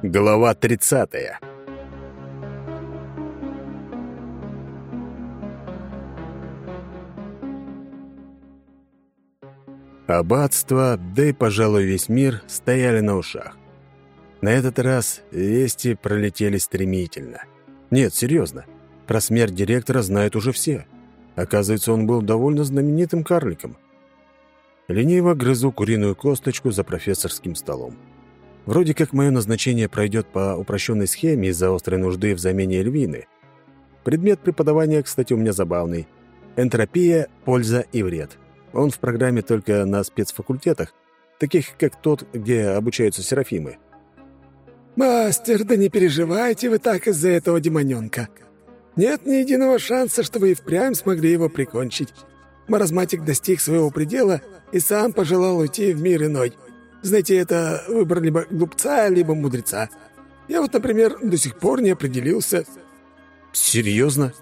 Глава 30. Аббатство, да и, пожалуй, весь мир стояли на ушах. На этот раз вести пролетели стремительно. Нет, серьезно. Про смерть директора знают уже все. Оказывается, он был довольно знаменитым карликом. Лениво грызу куриную косточку за профессорским столом. Вроде как мое назначение пройдет по упрощенной схеме из-за острой нужды в замене львины. Предмет преподавания, кстати, у меня забавный. Энтропия, польза и вред. Он в программе только на спецфакультетах, таких как тот, где обучаются серафимы. «Мастер, да не переживайте вы так из-за этого демоненка. Нет ни единого шанса, что вы и впрямь смогли его прикончить. Маразматик достиг своего предела и сам пожелал уйти в мир иной. Знаете, это выбор либо глупца, либо мудреца. Я вот, например, до сих пор не определился». «Серьезно?»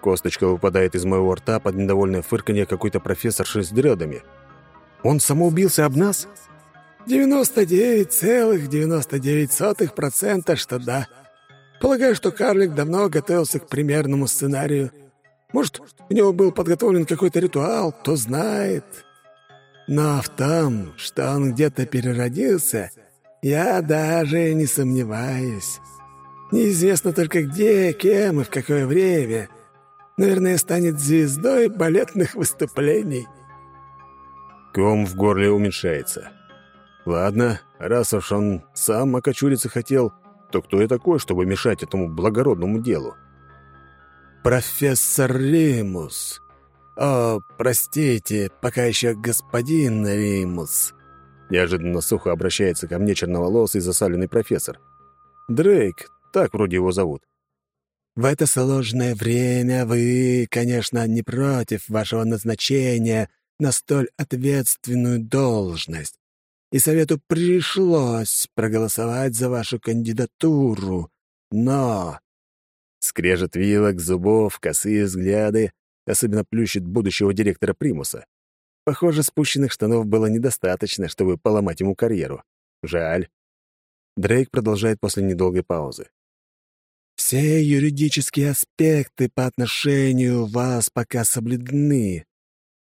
Косточка выпадает из моего рта под недовольное фырканье какой-то профессорши с дредами. «Он самоубился об нас?» «99,99% что да. Полагаю, что карлик давно готовился к примерному сценарию. Может, у него был подготовлен какой-то ритуал, кто знает. Но в том, что он где-то переродился, я даже не сомневаюсь. Неизвестно только где, кем и в какое время. Наверное, станет звездой балетных выступлений. Ком в горле уменьшается. Ладно, раз уж он сам окочуриться хотел, то кто я такой, чтобы мешать этому благородному делу? «Профессор Римус», «О, простите, пока еще господин Римус». Неожиданно сухо обращается ко мне черноволосый засаленный профессор. Дрейк, так вроде его зовут. «В это сложное время вы, конечно, не против вашего назначения на столь ответственную должность, и совету пришлось проголосовать за вашу кандидатуру, но...» Скрежет вилок, зубов, косые взгляды, особенно плющит будущего директора Примуса. Похоже, спущенных штанов было недостаточно, чтобы поломать ему карьеру. Жаль. Дрейк продолжает после недолгой паузы. «Все юридические аспекты по отношению вас пока соблюдены.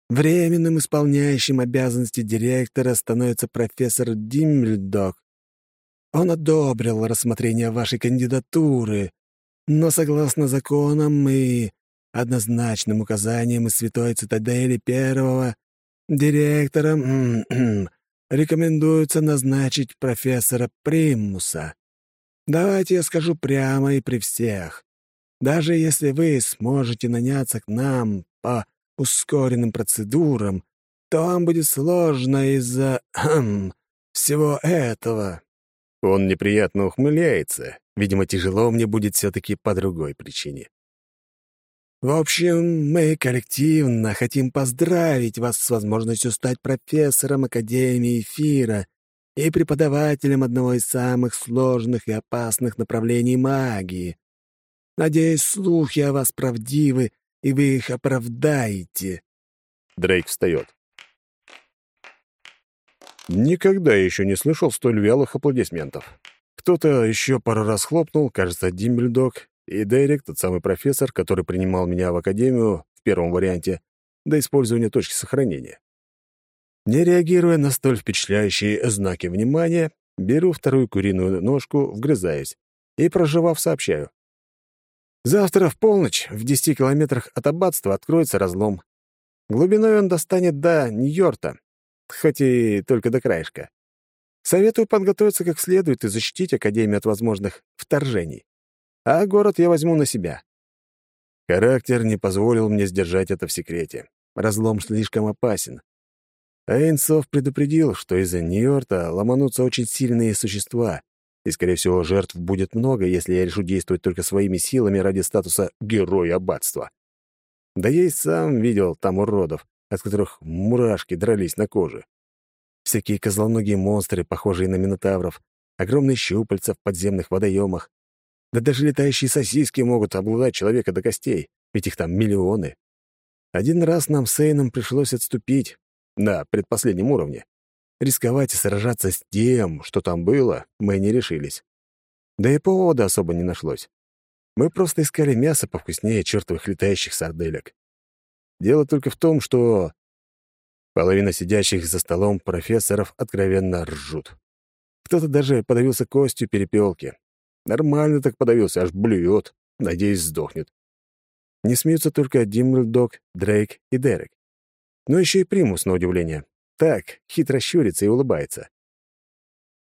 Временным исполняющим обязанности директора становится профессор Диммельдок. Он одобрил рассмотрение вашей кандидатуры, но согласно законам и однозначным указанием из Святой Цитадели Первого директором рекомендуется назначить профессора Примуса. Давайте я скажу прямо и при всех. Даже если вы сможете наняться к нам по ускоренным процедурам, то вам будет сложно из-за всего этого». Он неприятно ухмыляется. Видимо, тяжело мне будет все-таки по другой причине. В общем, мы коллективно хотим поздравить вас с возможностью стать профессором Академии Эфира и преподавателем одного из самых сложных и опасных направлений магии. Надеюсь, слухи о вас правдивы, и вы их оправдаете». Дрейк встает. Никогда еще не слышал столь вялых аплодисментов. Кто-то еще пару раз хлопнул, кажется, Димбельдог, и Дерек, тот самый профессор, который принимал меня в академию в первом варианте, до использования точки сохранения. Не реагируя на столь впечатляющие знаки внимания, беру вторую куриную ножку, вгрызаюсь и, проживав, сообщаю. Завтра в полночь в десяти километрах от аббатства откроется разлом. Глубиной он достанет до Нью-Йорта, хоть и только до краешка. Советую подготовиться как следует и защитить Академию от возможных вторжений а город я возьму на себя. Характер не позволил мне сдержать это в секрете. Разлом слишком опасен. Эйнсов предупредил, что из-за Нью-Йорка ломанутся очень сильные существа, и, скорее всего, жертв будет много, если я решу действовать только своими силами ради статуса героя аббатства. Да я и сам видел там уродов, от которых мурашки дрались на коже. Всякие козлоногие монстры, похожие на минотавров, огромные щупальца в подземных водоемах, да даже летающие сосиски могут обладать человека до костей, ведь их там миллионы. Один раз нам с Эйном пришлось отступить на предпоследнем уровне. Рисковать и сражаться с тем, что там было, мы не решились. Да и повода особо не нашлось. Мы просто искали мясо повкуснее чертовых летающих сарделек. Дело только в том, что половина сидящих за столом профессоров откровенно ржут. Кто-то даже подавился костью перепелки. Нормально так подавился, аж блюет. Надеюсь, сдохнет. Не смеются только Димблдок, Дрейк и Дерек. Но еще и Примус, на удивление. Так, хитро щурится и улыбается.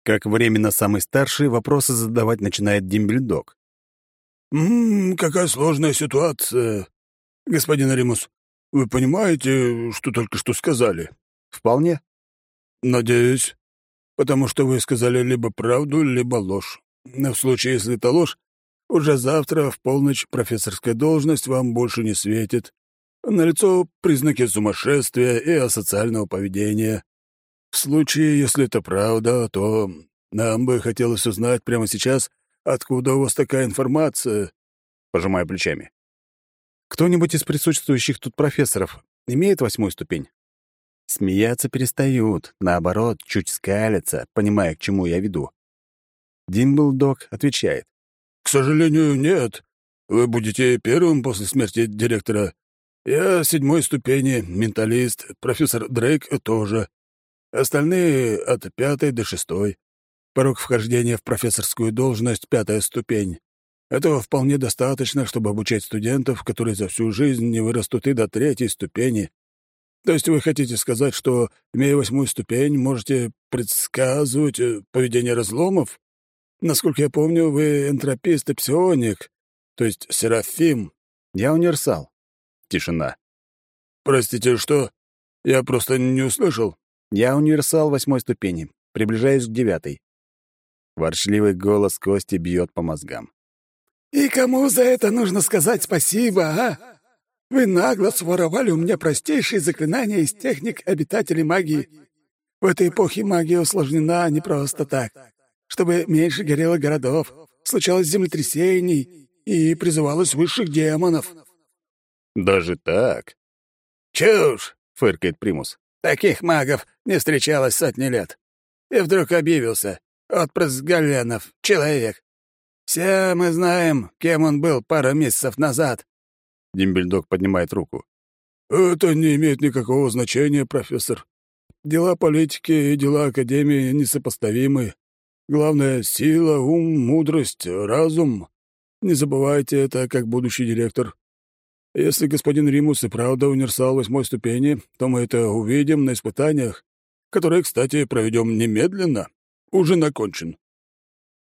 Как временно самый старший, вопросы задавать начинает Димблдок. «Ммм, какая сложная ситуация. Господин Аримус, вы понимаете, что только что сказали?» «Вполне». «Надеюсь, потому что вы сказали либо правду, либо ложь. Но в случае, если это ложь, уже завтра в полночь профессорская должность вам больше не светит. Налицо признаки сумасшествия и асоциального поведения. В случае, если это правда, то нам бы хотелось узнать прямо сейчас, откуда у вас такая информация. Пожимаю плечами. Кто-нибудь из присутствующих тут профессоров имеет восьмую ступень? Смеяться перестают, наоборот, чуть скалятся, понимая, к чему я веду. Димблдок отвечает. «К сожалению, нет. Вы будете первым после смерти директора. Я седьмой ступени, менталист, профессор Дрейк тоже. Остальные от пятой до шестой. Порог вхождения в профессорскую должность — пятая ступень. Этого вполне достаточно, чтобы обучать студентов, которые за всю жизнь не вырастут и до третьей ступени. То есть вы хотите сказать, что, имея восьмую ступень, можете предсказывать э, поведение разломов? Насколько я помню, вы энтропист и псионик, то есть серафим. Я универсал. Тишина. Простите, что? Я просто не услышал. Я универсал восьмой ступени. Приближаюсь к девятой. Ворчливый голос Кости бьет по мозгам. «И кому за это нужно сказать спасибо, а? Вы нагло своровали у меня простейшие заклинания из техник обитателей магии. В этой эпохе магия усложнена не просто так чтобы меньше горело городов, случалось землетрясений и призывалось высших демонов». «Даже так?» «Чушь!» — фыркает Примус. «Таких магов не встречалось сотни лет. И вдруг объявился отпрыск Галенов, человек. Все мы знаем, кем он был пару месяцев назад». Дембельдог поднимает руку. «Это не имеет никакого значения, профессор. Дела политики и дела Академии несопоставимы. Главное — сила, ум, мудрость, разум. Не забывайте это, как будущий директор. Если господин Римус и правда универсал восьмой ступени, то мы это увидим на испытаниях, которые, кстати, проведем немедленно. Уже накончен.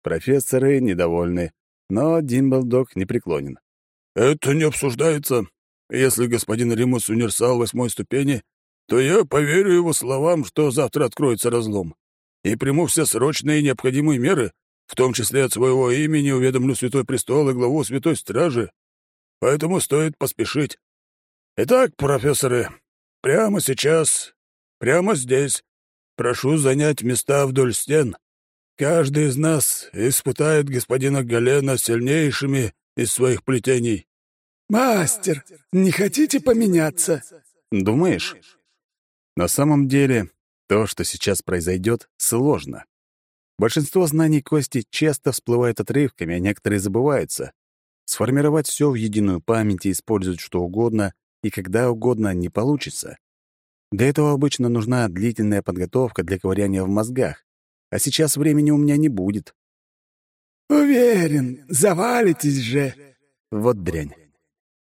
Профессоры недовольны, но Димблдок не преклонен. «Это не обсуждается. Если господин Римус универсал восьмой ступени, то я поверю его словам, что завтра откроется разлом и приму все срочные и необходимые меры, в том числе от своего имени уведомлю Святой Престол и главу Святой Стражи. Поэтому стоит поспешить. Итак, профессоры, прямо сейчас, прямо здесь, прошу занять места вдоль стен. Каждый из нас испытает господина Галена сильнейшими из своих плетений. «Мастер, не хотите поменяться?» «Думаешь?» «На самом деле, то, что сейчас произойдет, сложно. Большинство знаний Кости часто всплывают отрывками, а некоторые забываются. Сформировать все в единую память и использовать что угодно и когда угодно не получится. Для этого обычно нужна длительная подготовка для ковыряния в мозгах, а сейчас времени у меня не будет. «Уверен, завалитесь же!» Вот дрянь.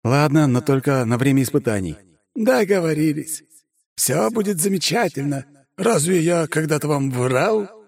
Ладно, но только на время испытаний. «Договорились. Все будет замечательно. Разве я когда-то вам врал?»